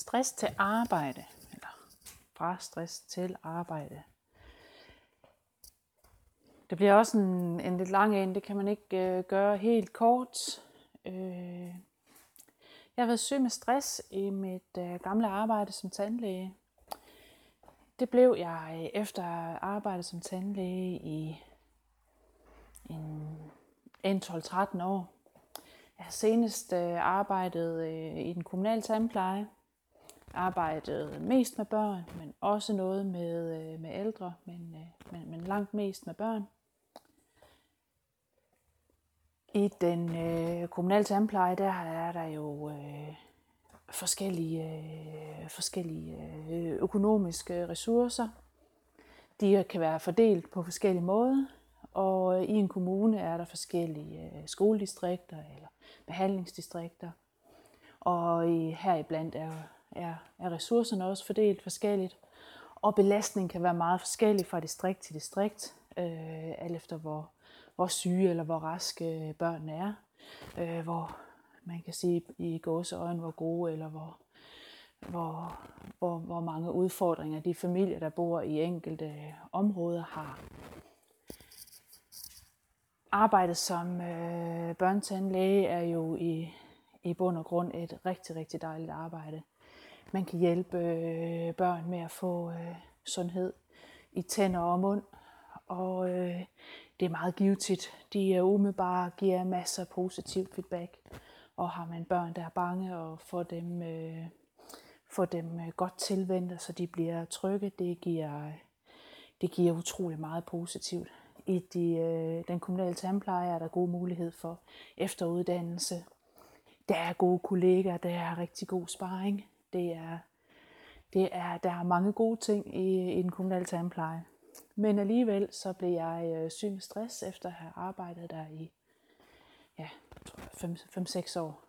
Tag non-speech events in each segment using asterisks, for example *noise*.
Stress til arbejde, eller fra stress til arbejde. Det bliver også en, en lidt lang en, det kan man ikke øh, gøre helt kort. Øh, jeg har været syg med stress i mit øh, gamle arbejde som tandlæge. Det blev jeg øh, efter arbejde som tandlæge i en, en 12-13 år. Jeg har senest øh, arbejdet øh, i den kommunale tandpleje. Arbejdet mest med børn, men også noget med, øh, med ældre, men, øh, men, men langt mest med børn. I den øh, kommunale tandpleje, der er der jo øh, forskellige, øh, forskellige øh, økonomiske ressourcer. De kan være fordelt på forskellige måder, og øh, i en kommune er der forskellige øh, skoledistrikter eller behandlingsdistrikter. Og i, heriblandt er, er, er ressourcerne også fordelt forskelligt. Og belastningen kan være meget forskellig fra distrikt til distrikt, øh, alt efter hvor, hvor syge eller hvor raske øh, børnene er. Øh, hvor man kan sige i gåseøjne, hvor gode eller hvor, hvor, hvor, hvor mange udfordringer de familier, der bor i enkelte øh, områder, har. Arbejdet som øh, børnetandlæge er jo i, i bund og grund et rigtig, rigtig dejligt arbejde. Man kan hjælpe øh, børn med at få øh, sundhed i tænder og mund, og øh, det er meget givetigt. De øh, er umiddelbart giver masser af positiv feedback, og har man børn, der er bange, og får dem, øh, får dem øh, godt tilvendt, så de bliver trygge, det giver, det giver utrolig meget positivt i de, øh, den kommunale tandpleje er der god mulighed for efteruddannelse. Der er gode kollegaer, der er rigtig god sparring. Det er, det er, der er mange gode ting i, i den kommunale tandpleje. Men alligevel så blev jeg øh, syg med stress efter at have arbejdet der i ja, 5-6 år.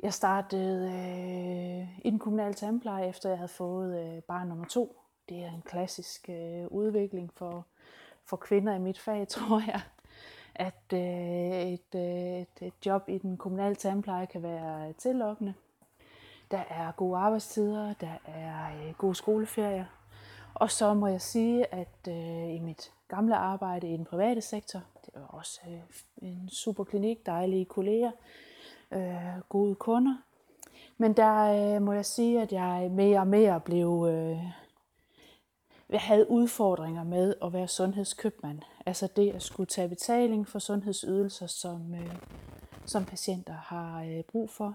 Jeg startede øh, i den kommunale tandpleje, efter jeg havde fået øh, barn nummer to. Det er en klassisk øh, udvikling for for kvinder i mit fag, *laughs* tror jeg, at øh, et, øh, et, et job i den kommunale tandpleje kan være tillokkende. Der er gode arbejdstider, der er øh, gode skoleferier. Og så må jeg sige, at øh, i mit gamle arbejde i den private sektor, det var også øh, en super klinik, dejlige kolleger, øh, gode kunder. Men der øh, må jeg sige, at jeg mere og mere blev, øh, jeg havde udfordringer med at være sundhedskøbmand. Altså det at skulle tage betaling for sundhedsydelser, som, øh, som patienter har øh, brug for.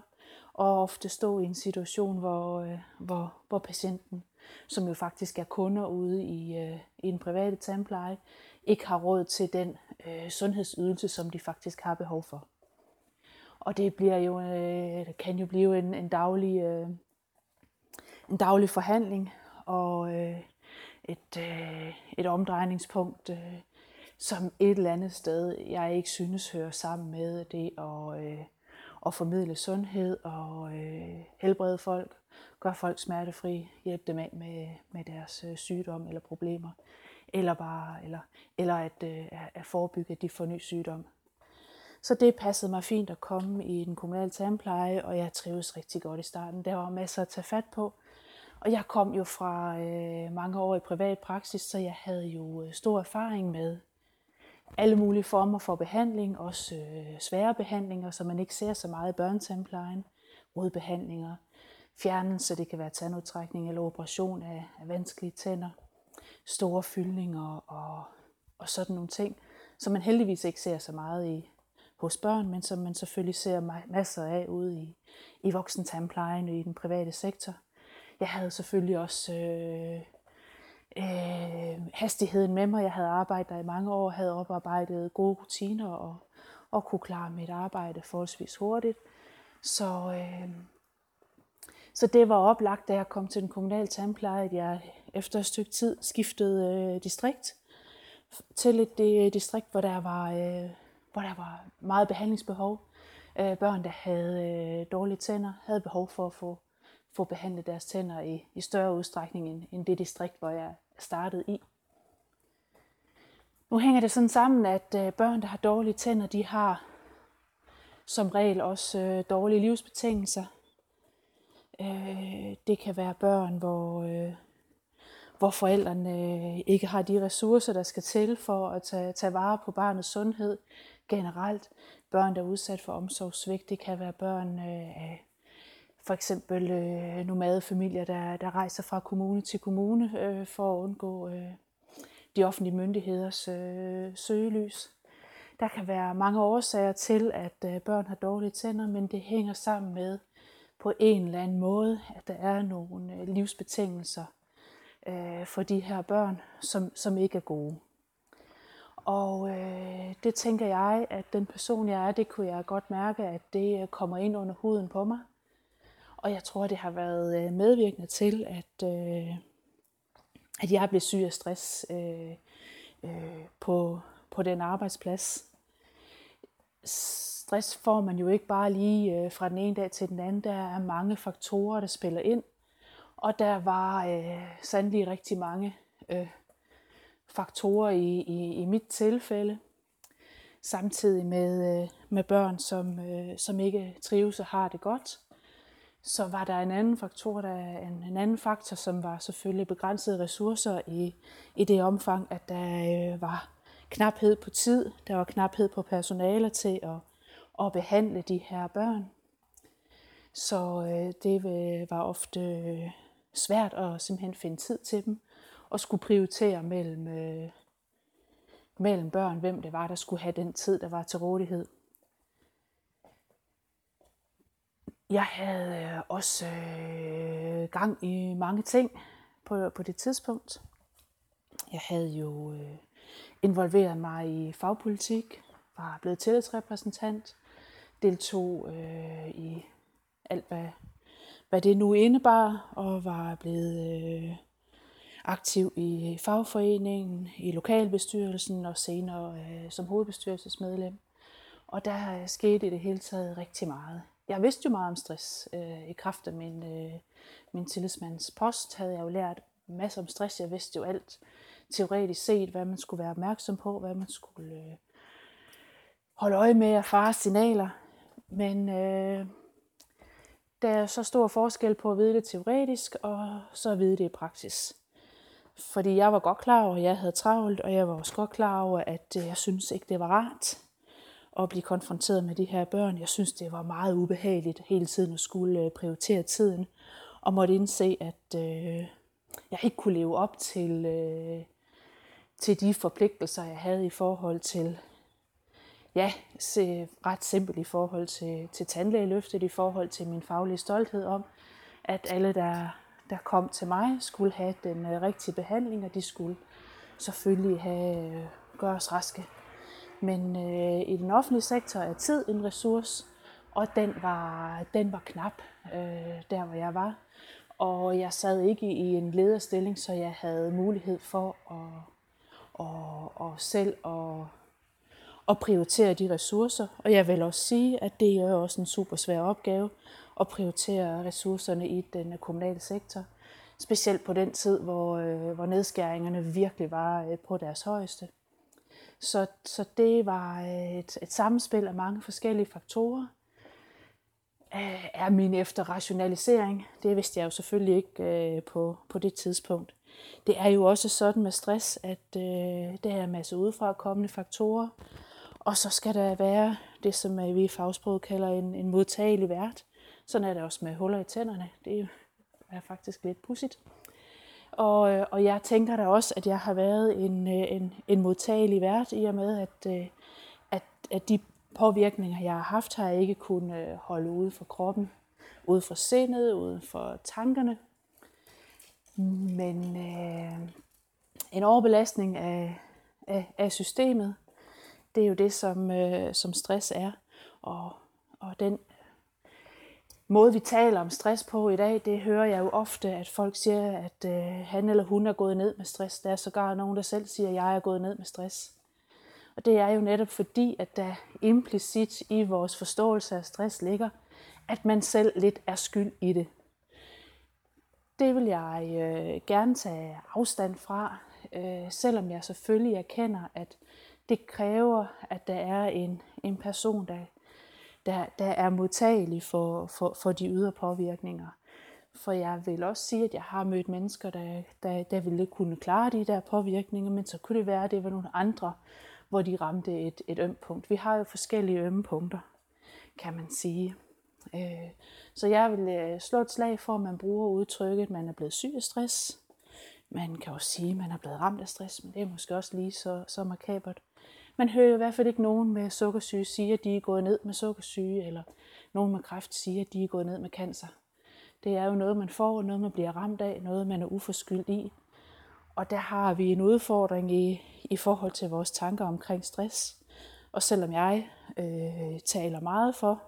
Og ofte stå i en situation, hvor, øh, hvor, hvor patienten, som jo faktisk er kunder ude i, øh, i en private tandpleje, ikke har råd til den øh, sundhedsydelse, som de faktisk har behov for. Og det bliver jo, øh, det kan jo blive en, en, daglig, øh, en daglig forhandling, og øh, et, øh, et omdrejningspunkt, øh, som et eller andet sted, jeg ikke synes hører sammen med det at, øh, at formidle sundhed og øh, helbrede folk, gøre folk smertefri, hjælpe dem af med, med deres øh, sygdom eller problemer, eller bare eller, eller at, øh, at forebygge, at de får ny sygdom. Så det passede mig fint at komme i den kommunale tandpleje, og jeg trives rigtig godt i starten. Der var masser at tage fat på, og jeg kom jo fra øh, mange år i privat praksis, så jeg havde jo øh, stor erfaring med alle mulige former for behandling, også øh, svære behandlinger, som man ikke ser så meget i børnetandplejen, rodbehandlinger, fjernelse, det kan være tandudtrækning eller operation af, af vanskelige tænder, store fyldninger og, og sådan nogle ting, som man heldigvis ikke ser så meget i hos børn, men som man selvfølgelig ser masser af ude i, i voksentandplejen og i den private sektor – jeg havde selvfølgelig også øh, øh, hastigheden med mig. Jeg havde arbejdet der i mange år, havde oparbejdet gode rutiner og, og kunne klare mit arbejde forholdsvis hurtigt. Så, øh, så det var oplagt, da jeg kom til den kommunale tandpleje, at jeg efter et stykke tid skiftede øh, distrikt til et det distrikt, hvor der var, øh, hvor der var meget behandlingsbehov. Øh, børn, der havde øh, dårlige tænder, havde behov for at få få behandlet deres tænder i, i større udstrækning end, end det distrikt, hvor jeg startede i. Nu hænger det sådan sammen, at øh, børn, der har dårlige tænder, de har som regel også øh, dårlige livsbetingelser. Øh, det kan være børn, hvor, øh, hvor forældrene øh, ikke har de ressourcer, der skal til for at tage, tage vare på barnets sundhed generelt. Børn, der er udsat for omsorgssvigt, det kan være børn øh, af for eksempel øh, nomadefamilier, der, der rejser fra kommune til kommune øh, for at undgå øh, de offentlige myndigheders øh, søgelys. Der kan være mange årsager til, at øh, børn har dårlige tænder, men det hænger sammen med på en eller anden måde, at der er nogle øh, livsbetingelser øh, for de her børn, som, som ikke er gode. Og øh, det tænker jeg, at den person jeg er, det kunne jeg godt mærke, at det øh, kommer ind under huden på mig. Og jeg tror, det har været øh, medvirkende til, at, øh, at jeg blev syg af stress øh, øh, på, på den arbejdsplads. Stress får man jo ikke bare lige øh, fra den ene dag til den anden. Der er mange faktorer, der spiller ind. Og der var øh, sandelig rigtig mange øh, faktorer i, i, i mit tilfælde. Samtidig med, øh, med børn, som, øh, som ikke trives og har det godt. Så var der en anden faktor, der en, en anden faktor, som var selvfølgelig begrænsede ressourcer i, i det omfang, at der øh, var knaphed på tid, der var knaphed på personaler til at, at behandle de her børn. Så øh, det øh, var ofte øh, svært at simpelthen finde tid til dem og skulle prioritere mellem, øh, mellem børn, hvem det var, der skulle have den tid, der var til rådighed. Jeg havde øh, også øh, gang i mange ting på, på det tidspunkt. Jeg havde jo øh, involveret mig i fagpolitik, var blevet tillidsrepræsentant, deltog øh, i alt, hvad, hvad det nu indebar, og var blevet øh, aktiv i fagforeningen, i lokalbestyrelsen og senere øh, som hovedbestyrelsesmedlem. Og der øh, skete i det hele taget rigtig meget. Jeg vidste jo meget om stress. Øh, I kraft af min, øh, min tillidsmands post havde jeg jo lært masser om stress. Jeg vidste jo alt teoretisk set, hvad man skulle være opmærksom på, hvad man skulle øh, holde øje med af fare signaler. Men øh, der er så stor forskel på at vide det teoretisk, og så at vide det i praksis. Fordi jeg var godt klar over, at jeg havde travlt, og jeg var også godt klar over, at øh, jeg synes ikke, det var rart at blive konfronteret med de her børn. Jeg synes, det var meget ubehageligt hele tiden at skulle øh, prioritere tiden, og måtte indse, at øh, jeg ikke kunne leve op til, øh, til de forpligtelser, jeg havde i forhold til, ja, se, ret simpelt i forhold til, til tandlægeløftet, i forhold til min faglige stolthed om, at alle, der der kom til mig, skulle have den øh, rigtige behandling, og de skulle selvfølgelig have øh, gøres raske. Men øh, i den offentlige sektor er tid en ressource, og den var, den var knap øh, der, hvor jeg var. Og jeg sad ikke i en lederstilling, så jeg havde mulighed for at, og, og selv at, at prioritere de ressourcer. Og jeg vil også sige, at det er også en super svær opgave, at prioritere ressourcerne i den kommunale sektor. Specielt på den tid, hvor, øh, hvor nedskæringerne virkelig var øh, på deres højeste. Så, så det var øh, et, et samspil af mange forskellige faktorer. Øh, er min efterrationalisering, det vidste jeg jo selvfølgelig ikke øh, på, på det tidspunkt. Det er jo også sådan med stress, at øh, der er en masse udefra kommende faktorer, og så skal der være det, som øh, vi i fagsproget kalder en, en modtagelig vært. Sådan er det også med huller i tænderne. Det er faktisk lidt pudsigt. Og, øh, og jeg tænker da også, at jeg har været en, øh, en, en modtagelig vært i og med, at, øh, at, at de påvirkninger, jeg har haft, har jeg ikke kunnet holde ude for kroppen, ude for sindet, ude for tankerne. Men øh, en overbelastning af, af, af systemet, det er jo det, som, øh, som stress er. Og, og den måde, vi taler om stress på i dag, det hører jeg jo ofte, at folk siger, at øh, han eller hun er gået ned med stress. Der er sågar nogen, der selv siger, at jeg er gået ned med stress. Og det er jo netop fordi, at der implicit i vores forståelse af stress ligger, at man selv lidt er skyld i det. Det vil jeg øh, gerne tage afstand fra, øh, selvom jeg selvfølgelig erkender, at det kræver, at der er en, en person, der der, der er modtagelig for, for, for de ydre påvirkninger. For jeg vil også sige, at jeg har mødt mennesker, der, der, der ville kunne klare de der påvirkninger, men så kunne det være, at det var nogle andre, hvor de ramte et, et ømt punkt. Vi har jo forskellige ømme punkter, kan man sige. Øh, så jeg vil øh, slå et slag for, at man bruger udtrykket, at man er blevet syg af stress. Man kan også sige, at man er blevet ramt af stress, men det er måske også lige så, så markabert. Man hører i hvert fald ikke nogen med sukkersyge sige, at de er gået ned med sukkersyge, eller nogen med kræft sige, at de er gået ned med cancer. Det er jo noget, man får, noget man bliver ramt af, noget man er uforskyldt i. Og der har vi en udfordring i, i forhold til vores tanker omkring stress. Og selvom jeg øh, taler meget for,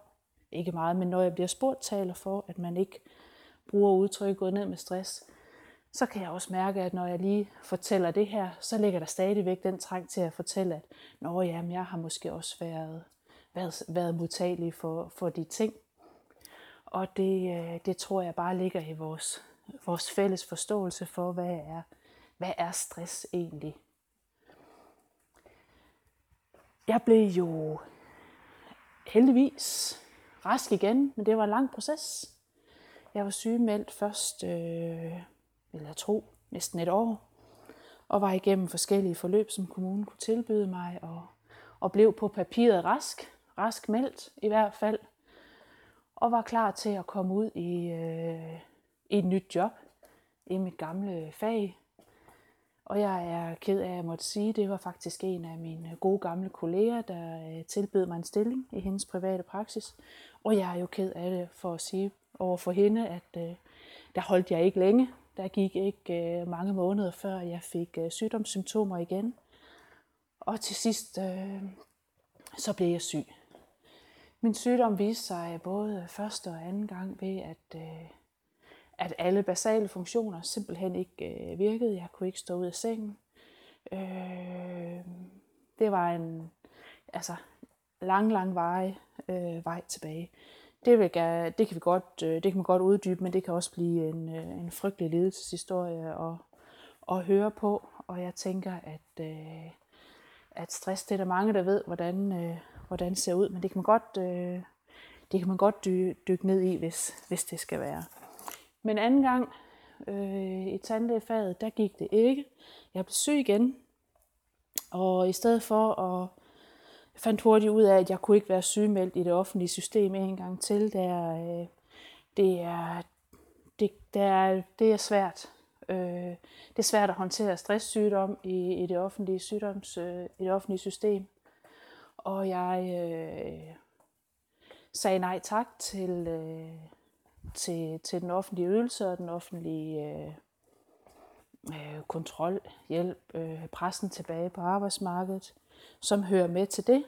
ikke meget, men når jeg bliver spurgt, taler for, at man ikke bruger udtryk gået ned med stress, så kan jeg også mærke, at når jeg lige fortæller det her, så ligger der stadigvæk den trang til at fortælle, at Nå, jamen, jeg har måske også været, været, været modtagelig for, for de ting. Og det, øh, det tror jeg bare ligger i vores, vores fælles forståelse for, hvad er, hvad er stress egentlig. Jeg blev jo heldigvis rask igen, men det var en lang proces. Jeg var sygemeldt først, øh, vil jeg tro, næsten et år, og var igennem forskellige forløb, som kommunen kunne tilbyde mig, og, og blev på papiret rask, rask meldt i hvert fald, og var klar til at komme ud i, øh, i et nyt job i mit gamle fag. Og jeg er ked af at måtte sige, det var faktisk en af mine gode gamle kolleger, der øh, tilbød mig en stilling i hendes private praksis. Og jeg er jo ked af det for at sige over for hende, at øh, der holdt jeg ikke længe. Der gik ikke øh, mange måneder før jeg fik øh, sygdomssymptomer igen. Og til sidst, øh, så blev jeg syg. Min sygdom viste sig både første og anden gang ved, at, øh, at alle basale funktioner simpelthen ikke øh, virkede. Jeg kunne ikke stå ud af sengen. Øh, det var en altså, lang, lang vej, øh, vej tilbage. Det, vil jeg, det, kan vi godt, øh, det kan man godt uddybe, men det kan også blive en, øh, en frygtelig ledelseshistorie at, at høre på. Og jeg tænker, at, øh, at stress, det er der mange, der ved, hvordan, hvordan det ser ud, men det kan man godt, det kan man godt dy, dykke ned i, hvis, hvis det skal være. Men anden gang øh, i tandlægefaget, der gik det ikke. Jeg blev syg igen, og i stedet for at fandt hurtigt ud af, at jeg kunne ikke være sygemeldt i det offentlige system en gang til. Det er, øh, det er, det, det er, det er svært. Øh, det er svært at håndtere stresssygdom i, i det offentlige sygdoms, øh, i det offentlige system. Og jeg øh, sagde nej tak til, øh, til, til den offentlige ydelse og den offentlige øh, øh, kontrol, hjælp, øh, pressen tilbage på arbejdsmarkedet, som hører med til det.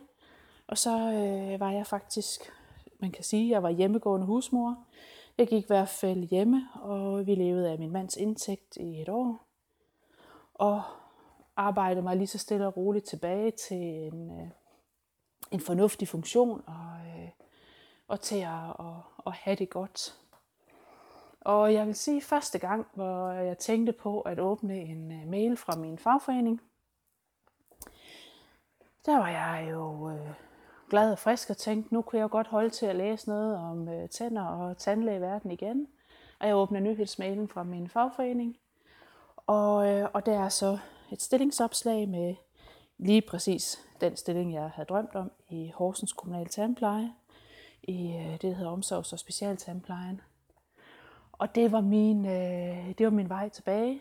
Og så øh, var jeg faktisk, man kan sige, jeg var hjemmegående husmor. Jeg gik i hvert fald hjemme, og vi levede af min mands indtægt i et år. Og arbejdede mig lige så stille og roligt tilbage til en, øh, en fornuftig funktion og, øh, og til at, og, at have det godt. Og jeg vil sige, første gang, hvor jeg tænkte på at åbne en øh, mail fra min fagforening, der var jeg jo øh, glad og frisk og tænkte, nu kunne jeg godt holde til at læse noget om øh, tænder og tandlægeverden igen. Og jeg åbner nyhedsmailen fra min fagforening. Og, øh, og der er så et stillingsopslag med lige præcis den stilling, jeg havde drømt om i Horsens Kommunale Tandpleje, i øh, det, der hedder Omsorgs- og Specialtandplejen. Og det var, min, øh, det var min vej tilbage.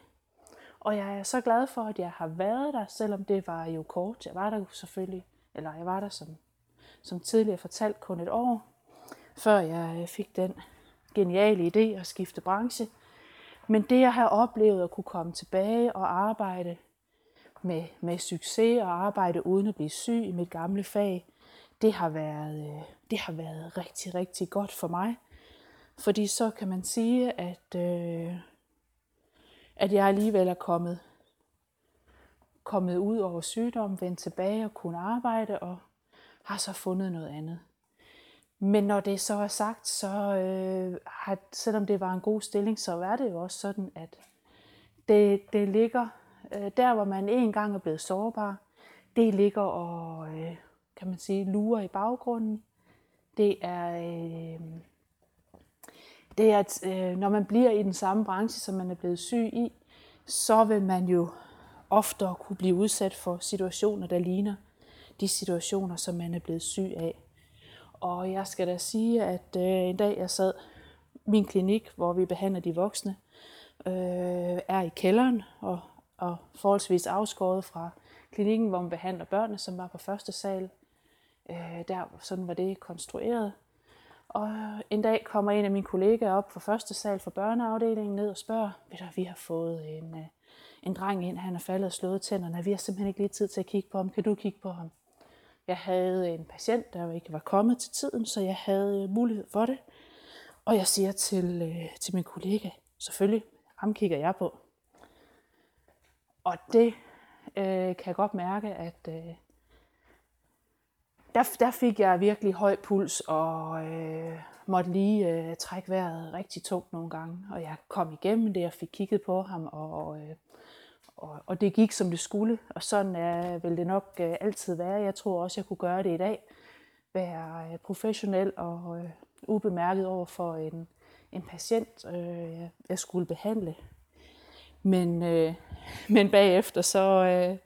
Og jeg er så glad for, at jeg har været der, selvom det var jo kort. Jeg var der jo selvfølgelig, eller jeg var der som, som tidligere fortalt kun et år, før jeg øh, fik den geniale idé at skifte branche. Men det at have oplevet at kunne komme tilbage og arbejde med, med succes og arbejde uden at blive syg i mit gamle fag, det har været, øh, det har været rigtig, rigtig godt for mig. Fordi så kan man sige, at, øh, at jeg alligevel er kommet, kommet ud over sygdom, vendt tilbage og kunne arbejde, og har så fundet noget andet. Men når det så er sagt, så øh, har, selvom det var en god stilling, så er det jo også sådan, at det, det ligger øh, der, hvor man en gang er blevet sårbar. Det ligger og, øh, kan man sige, lurer i baggrunden. Det er, øh, det er, at øh, når man bliver i den samme branche, som man er blevet syg i, så vil man jo oftere kunne blive udsat for situationer, der ligner de situationer, som man er blevet syg af. Og jeg skal da sige, at øh, en dag jeg sad min klinik, hvor vi behandler de voksne, øh, er i kælderen og, og forholdsvis afskåret fra klinikken, hvor man behandler børnene, som var på første sal. Øh, der, sådan var det konstrueret. Og en dag kommer en af mine kollegaer op fra første sal for børneafdelingen ned og spørger, ved du, vi har fået en, øh, en dreng ind, han er faldet og slået tænderne, vi har simpelthen ikke lige tid til at kigge på ham, kan du kigge på ham? Jeg havde en patient, der ikke var kommet til tiden, så jeg havde øh, mulighed for det. Og jeg siger til, øh, til min kollega, selvfølgelig, ham kigger jeg på. Og det øh, kan jeg godt mærke, at øh, der, der fik jeg virkelig høj puls og øh, måtte lige øh, trække vejret rigtig tungt nogle gange. Og jeg kom igennem det, og fik kigget på ham, og, øh, og, og det gik som det skulle. Og sådan er, vil det nok øh, altid være. Jeg tror også, jeg kunne gøre det i dag. Være øh, professionel og øh, ubemærket over for en, en patient, øh, jeg skulle behandle. Men, øh, *laughs* men bagefter, så, øh,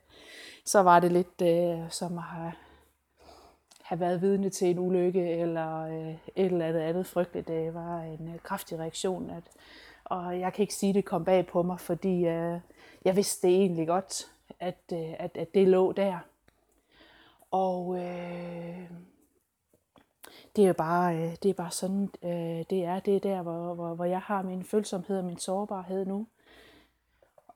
så var det lidt øh, som at have, have været vidne til en ulykke, eller øh, et eller andet andet frygteligt. Det var en øh, kraftig reaktion, at, og jeg kan ikke sige, at det kom bag på mig, fordi øh, jeg vidste det egentlig godt, at, øh, at, at det lå der. Og øh, det er bare, øh, det er bare sådan, øh, det er. Det er der, hvor, hvor, hvor jeg har min følsomhed og min sårbarhed nu.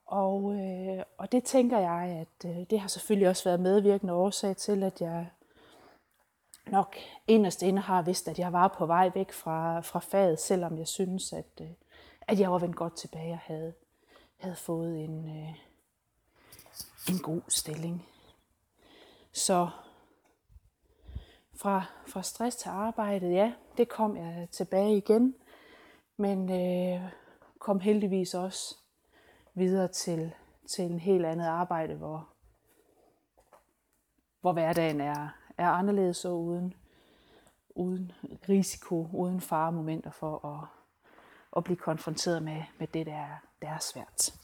Og, øh, og det tænker jeg, at øh, det har selvfølgelig også været medvirkende årsag til, at jeg nok inderst inde har vidst, at jeg var på vej væk fra, fra faget, selvom jeg synes, at, øh, at jeg var vendt godt tilbage og havde, havde fået en, øh, en god stilling. Så fra, fra stress til arbejde, ja, det kom jeg tilbage igen, men øh, kom heldigvis også videre til, til en helt andet arbejde, hvor, hvor hverdagen er, er anderledes og uden, uden risiko, uden faremomenter for at, at blive konfronteret med, med det, der, der er svært.